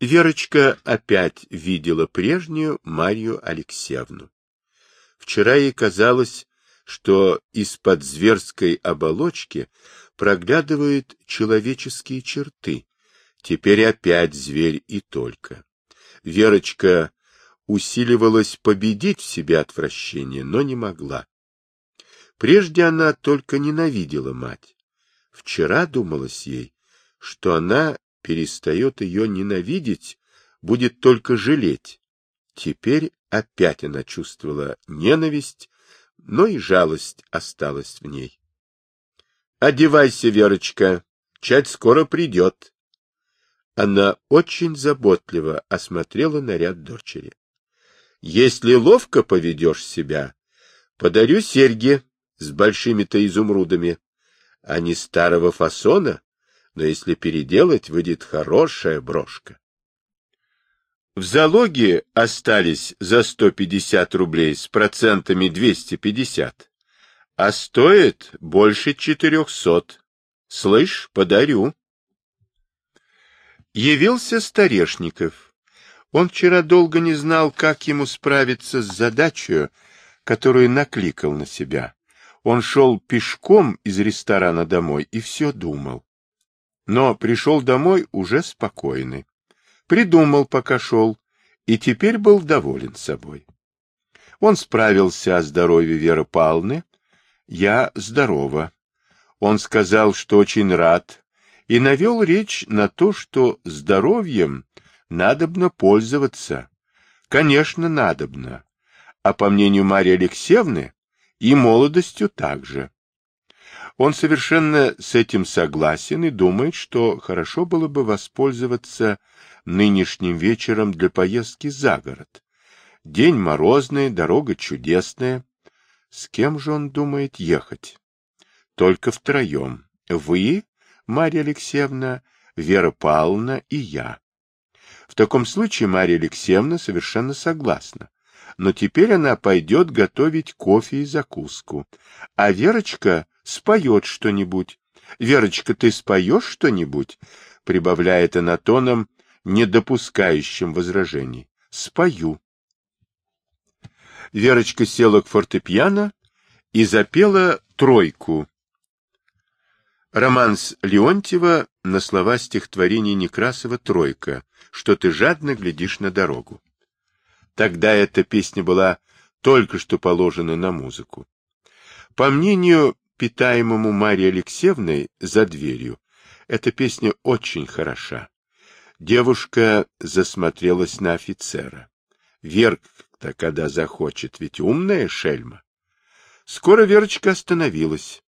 Верочка опять видела прежнюю Марию Алексеевну. Вчера ей казалось, что из-под зверской оболочки проглядывают человеческие черты. Теперь опять зверь и только. Верочка усиливалась победить в себе отвращение, но не могла. Прежде она только ненавидела мать. Вчера думалось ей, что она перестает ее ненавидеть, будет только жалеть. Теперь опять она чувствовала ненависть, но и жалость осталась в ней. — Одевайся, Верочка, чать скоро придет. Она очень заботливо осмотрела наряд дочери. — Если ловко поведешь себя, подарю серьги с большими-то изумрудами. Они старого фасона, но если переделать, выйдет хорошая брошка. В залоге остались за 150 рублей с процентами 250, а стоит больше 400. Слышь, подарю. Явился Старешников. Он вчера долго не знал, как ему справиться с задачей, которую накликал на себя. Он шел пешком из ресторана домой и все думал. Но пришел домой уже спокойный. Придумал, пока шел, и теперь был доволен собой. Он справился о здоровье Веры Павловны. Я здорова. Он сказал, что очень рад, и навел речь на то, что здоровьем надобно пользоваться. Конечно, надобно. А по мнению Марии Алексеевны, и молодостью также. Он совершенно с этим согласен и думает, что хорошо было бы воспользоваться нынешним вечером для поездки за город. День морозный, дорога чудесная. С кем же он думает ехать? Только втроем. Вы, Марья Алексеевна, Вера Павловна и я. В таком случае Марья Алексеевна совершенно согласна. Но теперь она пойдет готовить кофе и закуску. А Верочка споет что-нибудь. Верочка, ты споешь что-нибудь? Прибавляет она тоном, не допускающим возражений. Спою. Верочка села к фортепиано и запела тройку. Романс Леонтьева на слова стихотворения Некрасова «Тройка», что ты жадно глядишь на дорогу. Тогда эта песня была только что положена на музыку. По мнению питаемому Марьей Алексеевной за дверью, эта песня очень хороша. Девушка засмотрелась на офицера. Верка-то когда захочет, ведь умная шельма. Скоро Верочка остановилась.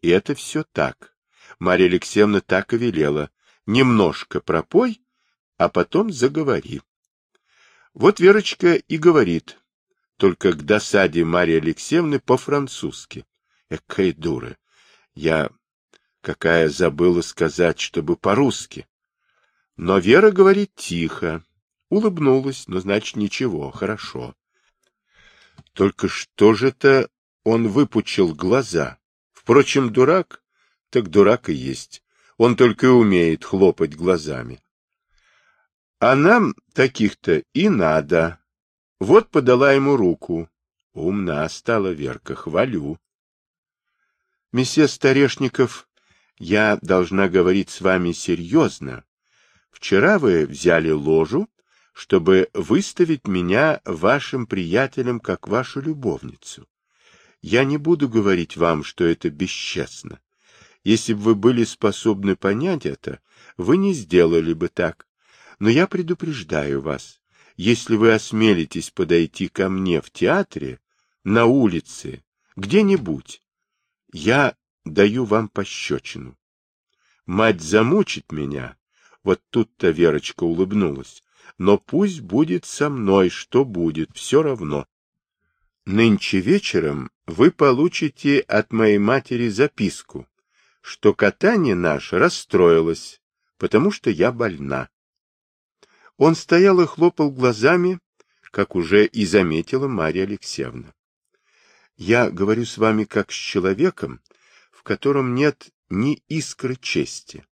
И это все так. Марья Алексеевна так и велела. Немножко пропой, а потом заговори. Вот Верочка и говорит, только к досаде Марьи Алексеевны по-французски. Экая дура. Я какая забыла сказать, чтобы по-русски. Но Вера говорит тихо. Улыбнулась, но значит ничего, хорошо. Только что же-то он выпучил глаза. Впрочем, дурак, так дурак и есть. Он только и умеет хлопать глазами. А нам таких-то и надо. Вот подала ему руку. Умна стала Верка, хвалю. Месье Старешников, я должна говорить с вами серьезно. Вчера вы взяли ложу, чтобы выставить меня вашим приятелем как вашу любовницу. Я не буду говорить вам, что это бесчестно. Если бы вы были способны понять это, вы не сделали бы так. Но я предупреждаю вас, если вы осмелитесь подойти ко мне в театре, на улице, где-нибудь, я даю вам пощечину. Мать замучит меня, вот тут-то Верочка улыбнулась. Но пусть будет со мной, что будет, все равно. Нынче вечером вы получите от моей матери записку, что катание наше расстроилось, потому что я больна. Он стоял и хлопал глазами, как уже и заметила Марья Алексеевна. Я говорю с вами как с человеком, в котором нет ни искры чести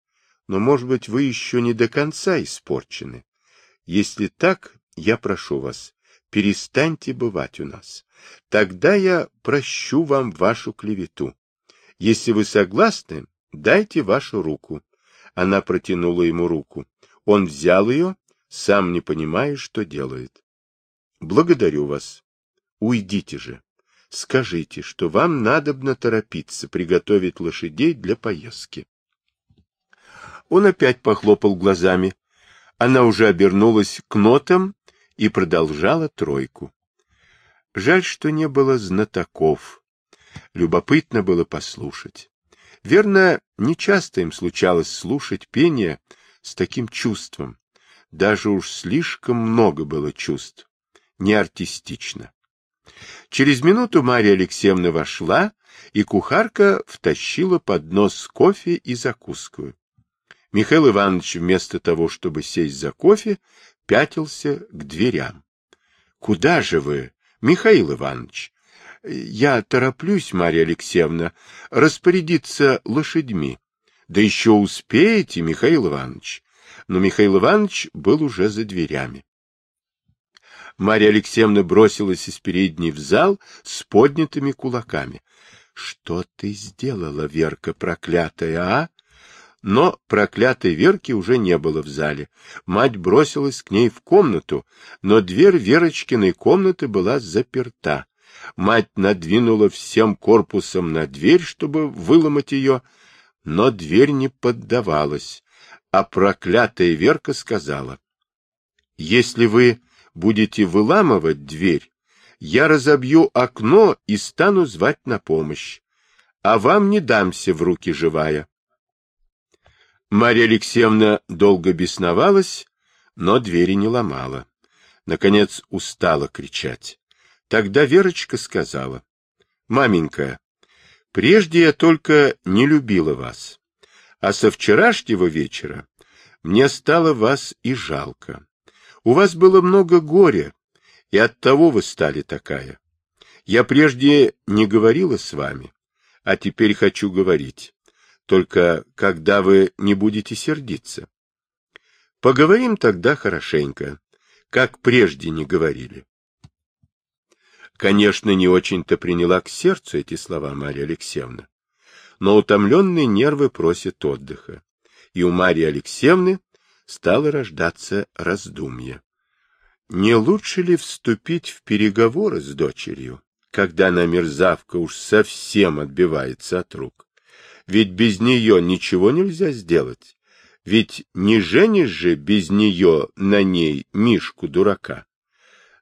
но, может быть, вы еще не до конца испорчены. Если так, я прошу вас, перестаньте бывать у нас. Тогда я прощу вам вашу клевету. Если вы согласны, дайте вашу руку. Она протянула ему руку. Он взял ее, сам не понимая, что делает. Благодарю вас. Уйдите же. Скажите, что вам надобно торопиться, приготовить лошадей для поездки. Он опять похлопал глазами. Она уже обернулась к нотам и продолжала тройку. Жаль, что не было знатоков. Любопытно было послушать. Верно, нечасто им случалось слушать пение с таким чувством. Даже уж слишком много было чувств. Не артистично. Через минуту Марья Алексеевна вошла, и кухарка втащила поднос с кофе и закуску. Михаил Иванович вместо того, чтобы сесть за кофе, пятился к дверям. — Куда же вы, Михаил Иванович? — Я тороплюсь, Марья Алексеевна, распорядиться лошадьми. — Да еще успеете, Михаил Иванович. Но Михаил Иванович был уже за дверями. Марья Алексеевна бросилась из передней в зал с поднятыми кулаками. — Что ты сделала, Верка проклятая, а? Но проклятой Верки уже не было в зале. Мать бросилась к ней в комнату, но дверь Верочкиной комнаты была заперта. Мать надвинула всем корпусом на дверь, чтобы выломать ее, но дверь не поддавалась, а проклятая Верка сказала, «Если вы будете выламывать дверь, я разобью окно и стану звать на помощь, а вам не дамся в руки живая». Марья Алексеевна долго бесновалась, но двери не ломала. Наконец устала кричать. Тогда Верочка сказала, «Маменька, прежде я только не любила вас, а со вчерашнего вечера мне стало вас и жалко. У вас было много горя, и оттого вы стали такая. Я прежде не говорила с вами, а теперь хочу говорить только когда вы не будете сердиться. Поговорим тогда хорошенько, как прежде не говорили. Конечно, не очень-то приняла к сердцу эти слова Марья Алексеевна, но утомленные нервы просят отдыха, и у Марьи Алексеевны стало рождаться раздумье. Не лучше ли вступить в переговоры с дочерью, когда она мерзавка уж совсем отбивается от рук? ведь без нее ничего нельзя сделать. Ведь не женишь же без нее на ней Мишку-дурака.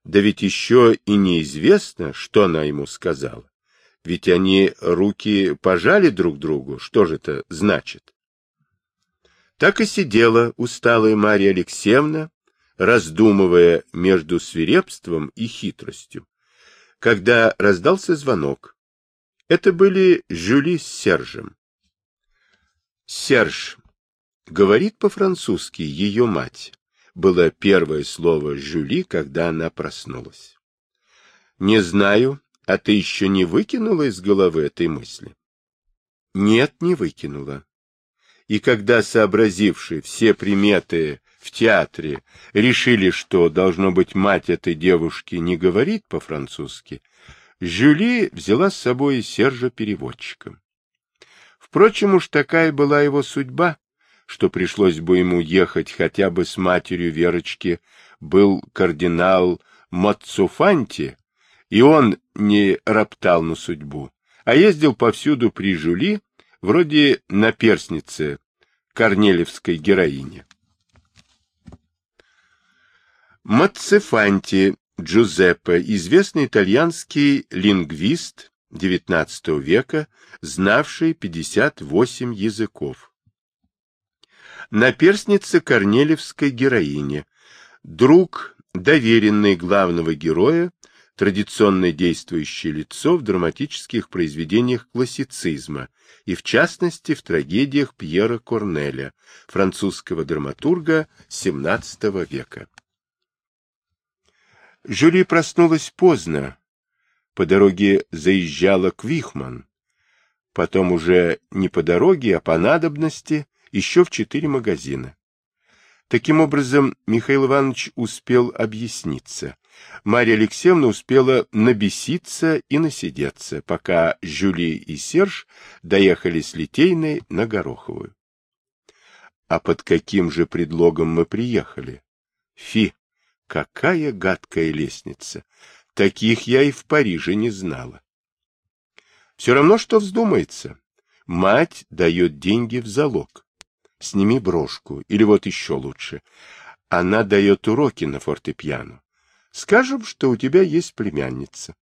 Да ведь еще и неизвестно, что она ему сказала. Ведь они руки пожали друг другу, что же это значит? Так и сидела усталая Марья Алексеевна, раздумывая между свирепством и хитростью, когда раздался звонок. Это были Жюли с Сержем. Серж говорит по-французски ее мать. Было первое слово Жюли, когда она проснулась. Не знаю, а ты еще не выкинула из головы этой мысли? Нет, не выкинула. И когда сообразившие все приметы в театре решили, что, должно быть, мать этой девушки не говорит по-французски, Жюли взяла с собой Сержа переводчиком. Впрочем, уж такая была его судьба, что пришлось бы ему ехать хотя бы с матерью Верочки, был кардинал Мацуфанти, и он не роптал на судьбу, а ездил повсюду при Жули, вроде наперсницы корнелевской героини. Мацефанти Джузеппе, известный итальянский лингвист, XIX века, знавший 58 языков. Наперстница Корнелевской героини, друг, доверенный главного героя, традиционно действующее лицо в драматических произведениях классицизма и, в частности, в трагедиях Пьера Корнеля, французского драматурга XVII века. Жюли проснулась поздно, по дороге заезжала к Вихман, потом уже не по дороге, а по надобности, еще в четыре магазина. Таким образом, Михаил Иванович успел объясниться. Марья Алексеевна успела набеситься и насидеться, пока Жюли и Серж доехали с Литейной на Гороховую. А под каким же предлогом мы приехали? Фи, какая гадкая лестница! Таких я и в Париже не знала. Все равно, что вздумается. Мать дает деньги в залог сними брошку, или вот еще лучше. Она дает уроки на фортепиано. Скажем, что у тебя есть племянница.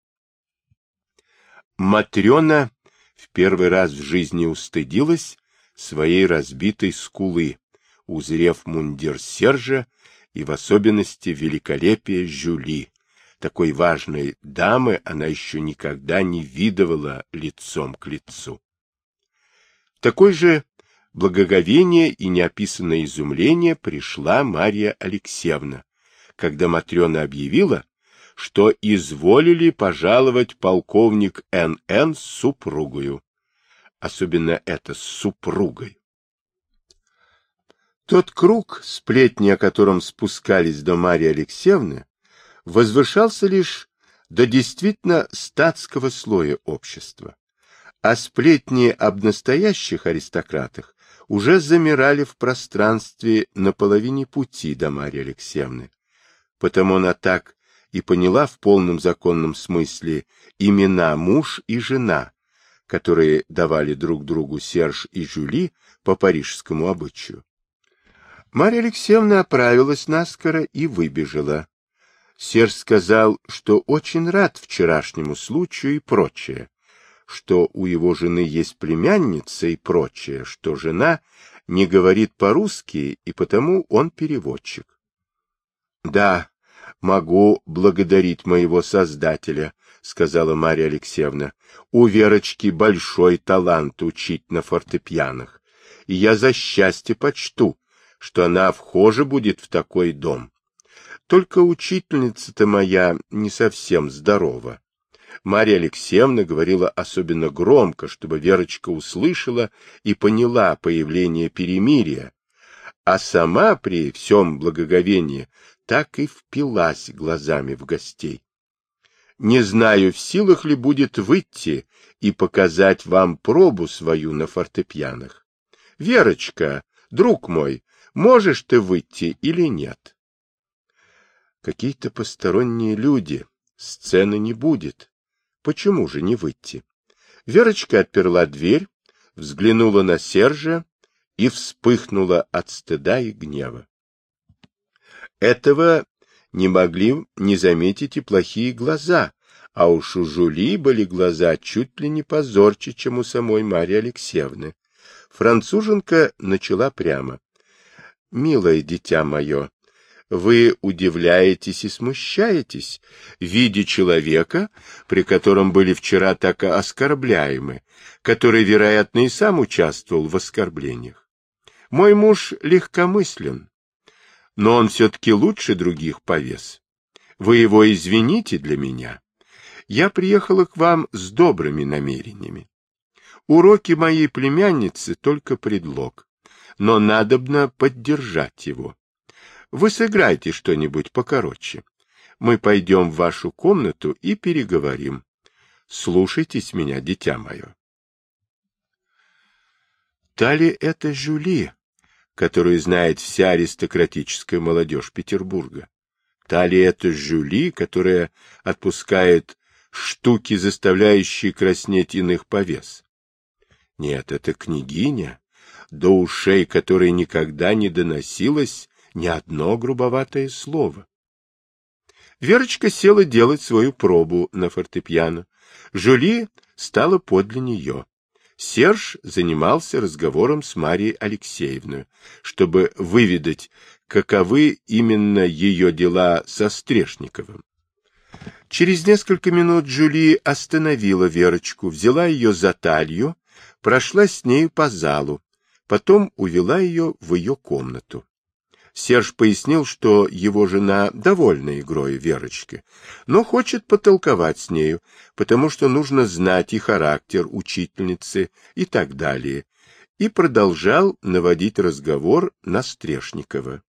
Матрена в первый раз в жизни устыдилась своей разбитой скулы, узрев мундир Сержа и в особенности великолепие Жюли. Такой важной дамы она еще никогда не видывала лицом к лицу. Такой же благоговение и неописанное изумление пришла Марья Алексеевна, когда Матрена объявила, что изволили пожаловать полковник Н.Н. с супругою. Особенно это с супругой. Тот круг, сплетни о котором спускались до Марьи Алексеевны, возвышался лишь до действительно статского слоя общества, а сплетни об настоящих аристократах уже замирали в пространстве на половине пути до Марьи Алексеевны. Потому она так и поняла в полном законном смысле имена муж и жена, которые давали друг другу Серж и Жюли по парижскому обычаю. Марья Алексеевна оправилась наскоро и выбежала. Серж сказал, что очень рад вчерашнему случаю и прочее что у его жены есть племянница и прочее, что жена не говорит по-русски, и потому он переводчик. — Да, могу благодарить моего создателя, — сказала Марья Алексеевна. — У Верочки большой талант учить на фортепианах, и я за счастье почту, что она вхоже будет в такой дом. Только учительница-то моя не совсем здорова. Марья Алексеевна говорила особенно громко, чтобы Верочка услышала и поняла появление перемирия, а сама при всем благоговении так и впилась глазами в гостей. Не знаю, в силах ли будет выйти и показать вам пробу свою на фортепианах. Верочка, друг мой, можешь ты выйти или нет? Какие-то посторонние люди, сцены не будет. Почему же не выйти? Верочка отперла дверь, взглянула на Сержа и вспыхнула от стыда и гнева. Этого не могли не заметить и плохие глаза, а у Жули были глаза чуть ли не позорче, чем у самой Марьи Алексеевны. Француженка начала прямо. — Милое дитя мое, вы удивляетесь и смущаетесь, видя человека, при котором были вчера так оскорбляемы, который, вероятно, и сам участвовал в оскорблениях. Мой муж легкомыслен, но он все-таки лучше других повес. Вы его извините для меня. Я приехала к вам с добрыми намерениями. Уроки моей племянницы — только предлог, но надобно поддержать его. Вы сыграйте что-нибудь покороче. Мы пойдем в вашу комнату и переговорим. Слушайтесь меня, дитя мое. Та ли это Жюли, которую знает вся аристократическая молодежь Петербурга? Та ли это Жюли, которая отпускает штуки, заставляющие краснеть иных повес? Нет, это княгиня, до ушей которой никогда не доносилось ни одно грубоватое слово. Верочка села делать свою пробу на фортепиано. Жюли стала подле нее. Серж занимался разговором с Марией Алексеевной, чтобы выведать, каковы именно ее дела со Стрешниковым. Через несколько минут Жюли остановила Верочку, взяла ее за талию, прошла с нею по залу, потом увела ее в ее комнату. Серж пояснил, что его жена довольна игрой Верочки, но хочет потолковать с нею, потому что нужно знать и характер учительницы и так далее, и продолжал наводить разговор на Стрешникова.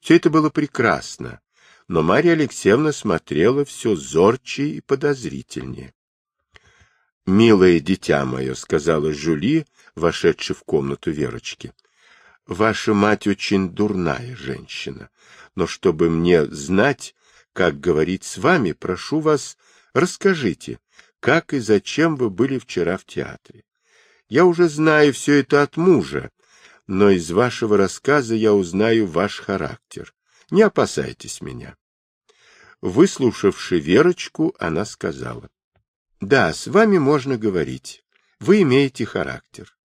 Все это было прекрасно, но Марья Алексеевна смотрела все зорче и подозрительнее. — Милое дитя мое, — сказала Жюли, вошедшая в комнату Верочки, — ваша мать очень дурная женщина, но чтобы мне знать, как говорить с вами, прошу вас, расскажите, как и зачем вы были вчера в театре. Я уже знаю все это от мужа, но из вашего рассказа я узнаю ваш характер. Не опасайтесь меня. Выслушавши Верочку, она сказала. Да, с вами можно говорить. Вы имеете характер.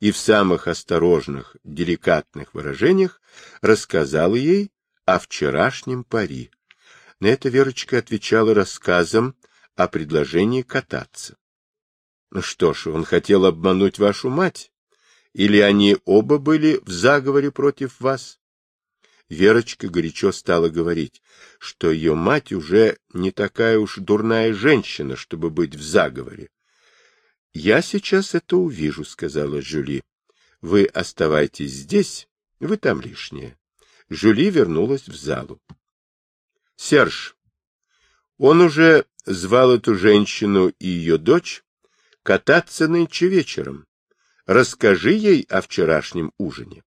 И в самых осторожных, деликатных выражениях рассказала ей о вчерашнем пари. На это Верочка отвечала рассказом о предложении кататься. Ну что ж, он хотел обмануть вашу мать? Или они оба были в заговоре против вас? Верочка горячо стала говорить, что ее мать уже не такая уж дурная женщина, чтобы быть в заговоре. — Я сейчас это увижу, — сказала Жюли. — Вы оставайтесь здесь, вы там лишние. Жюли вернулась в залу. — Серж, он уже звал эту женщину и ее дочь кататься нынче вечером. Расскажи ей о вчерашнем ужине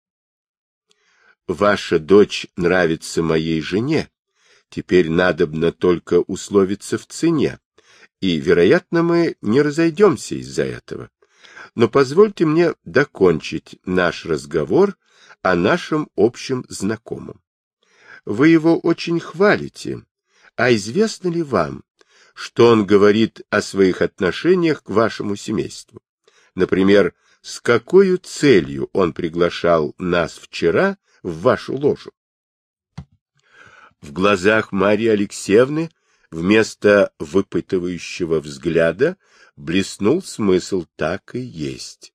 ваша дочь нравится моей жене, теперь надобно только условиться в цене, и, вероятно, мы не разойдемся из-за этого. Но позвольте мне докончить наш разговор о нашем общем знакомом. Вы его очень хвалите, а известно ли вам, что он говорит о своих отношениях к вашему семейству? Например, с какой целью он приглашал нас вчера в вашу ложу. В глазах Марии Алексеевны вместо выпытывающего взгляда блеснул смысл «так и есть».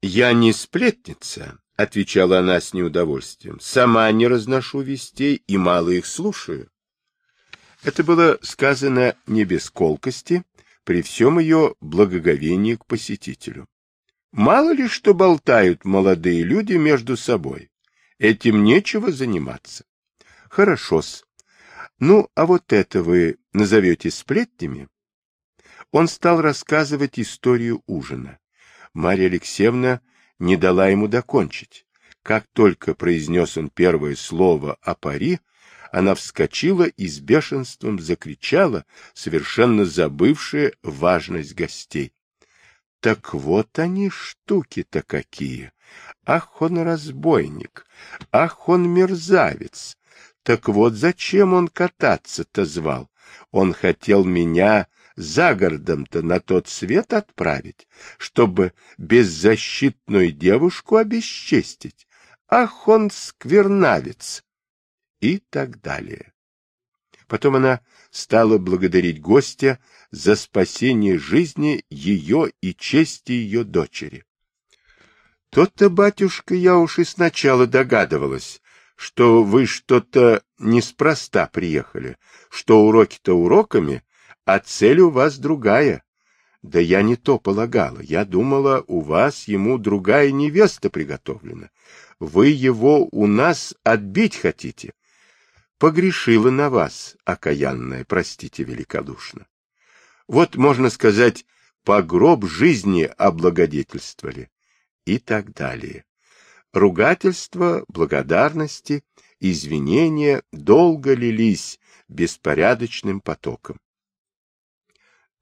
«Я не сплетница», — отвечала она с неудовольствием, — «сама не разношу вестей и мало их слушаю». Это было сказано не без колкости, при всем ее благоговении к посетителю. Мало ли что болтают молодые люди между собой. Этим нечего заниматься. Хорошо-с. Ну, а вот это вы назовете сплетнями? Он стал рассказывать историю ужина. Марья Алексеевна не дала ему докончить. Как только произнес он первое слово о пари, она вскочила и с бешенством закричала, совершенно забывшая важность гостей. Так вот они штуки-то какие! Ах, он разбойник! Ах, он мерзавец! Так вот зачем он кататься-то звал? Он хотел меня за городом-то на тот свет отправить, чтобы беззащитную девушку обесчестить. Ах, он сквернавец! И так далее. Потом она стала благодарить гостя за спасение жизни ее и чести ее дочери. То-то, батюшка, я уж и сначала догадывалась, что вы что-то неспроста приехали, что уроки-то уроками, а цель у вас другая. Да я не то полагала. Я думала, у вас ему другая невеста приготовлена. Вы его у нас отбить хотите. Погрешила на вас, окаянная, простите великодушно. Вот, можно сказать, по гроб жизни облагодетельствовали и так далее. Ругательства, благодарности, извинения долго лились беспорядочным потоком.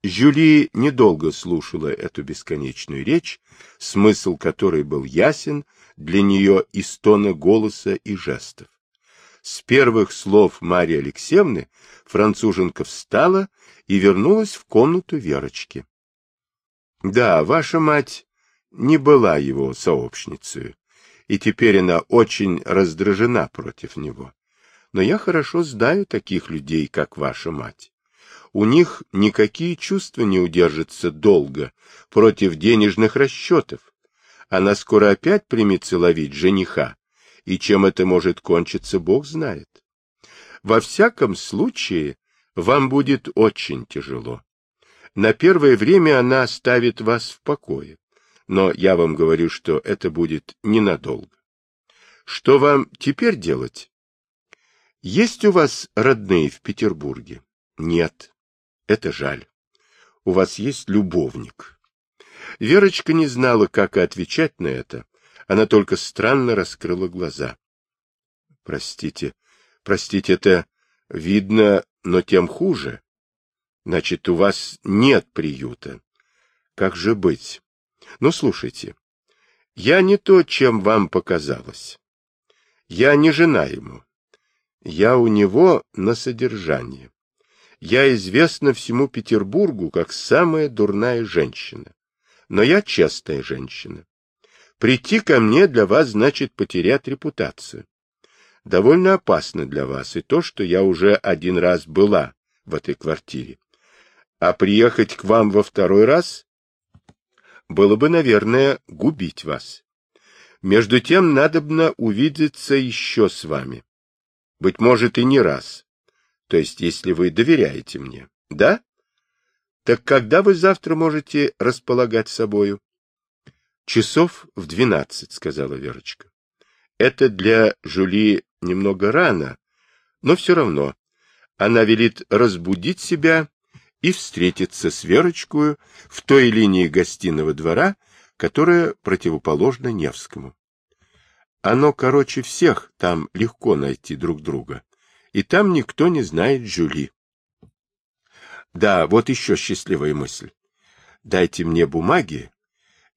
Жюли недолго слушала эту бесконечную речь, смысл которой был ясен для нее из тона голоса и жестов. С первых слов Марии Алексеевны француженка встала и вернулась в комнату Верочки. — Да, ваша мать не была его сообщницей, и теперь она очень раздражена против него. Но я хорошо знаю таких людей, как ваша мать. У них никакие чувства не удержатся долго против денежных расчетов. Она скоро опять примется ловить жениха, и чем это может кончиться, Бог знает. Во всяком случае, вам будет очень тяжело. На первое время она оставит вас в покое но я вам говорю, что это будет ненадолго. Что вам теперь делать? Есть у вас родные в Петербурге? Нет. Это жаль. У вас есть любовник. Верочка не знала, как отвечать на это. Она только странно раскрыла глаза. Простите, простите, это видно, но тем хуже. Значит, у вас нет приюта. Как же быть? Ну, слушайте, я не то, чем вам показалось. Я не жена ему. Я у него на содержании. Я известна всему Петербургу как самая дурная женщина. Но я честная женщина. Прийти ко мне для вас значит потерять репутацию. Довольно опасно для вас и то, что я уже один раз была в этой квартире. А приехать к вам во второй раз было бы, наверное, губить вас. Между тем, надобно увидеться еще с вами. Быть может, и не раз. То есть, если вы доверяете мне. Да? Так когда вы завтра можете располагать собою? Часов в двенадцать, сказала Верочка. Это для Жули немного рано, но все равно. Она велит разбудить себя и встретиться с Верочкой в той линии гостиного двора, которая противоположна Невскому. Оно короче всех, там легко найти друг друга. И там никто не знает Жюли. Да, вот еще счастливая мысль. Дайте мне бумаги,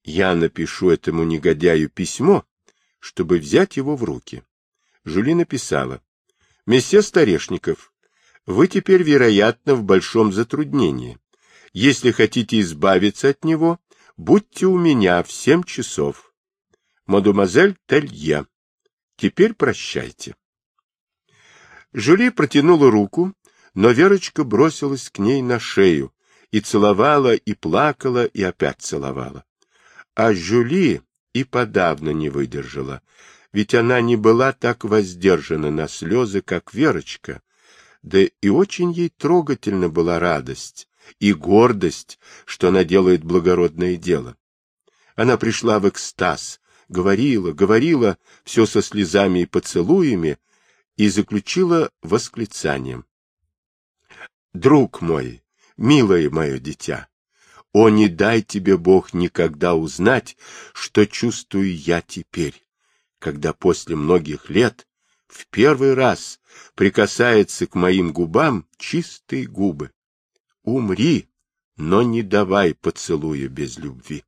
я напишу этому негодяю письмо, чтобы взять его в руки. Жюли написала. Месье Старешников, вы теперь, вероятно, в большом затруднении. Если хотите избавиться от него, будьте у меня в семь часов. Мадемуазель Телье. Теперь прощайте. Жюли протянула руку, но Верочка бросилась к ней на шею и целовала, и плакала, и опять целовала. А Жюли и подавно не выдержала, ведь она не была так воздержана на слезы, как Верочка, да и очень ей трогательна была радость и гордость, что она делает благородное дело. Она пришла в экстаз, говорила, говорила, все со слезами и поцелуями, и заключила восклицанием. «Друг мой, милое мое дитя, о, не дай тебе Бог никогда узнать, что чувствую я теперь, когда после многих лет в первый раз прикасается к моим губам чистые губы. Умри, но не давай поцелуя без любви.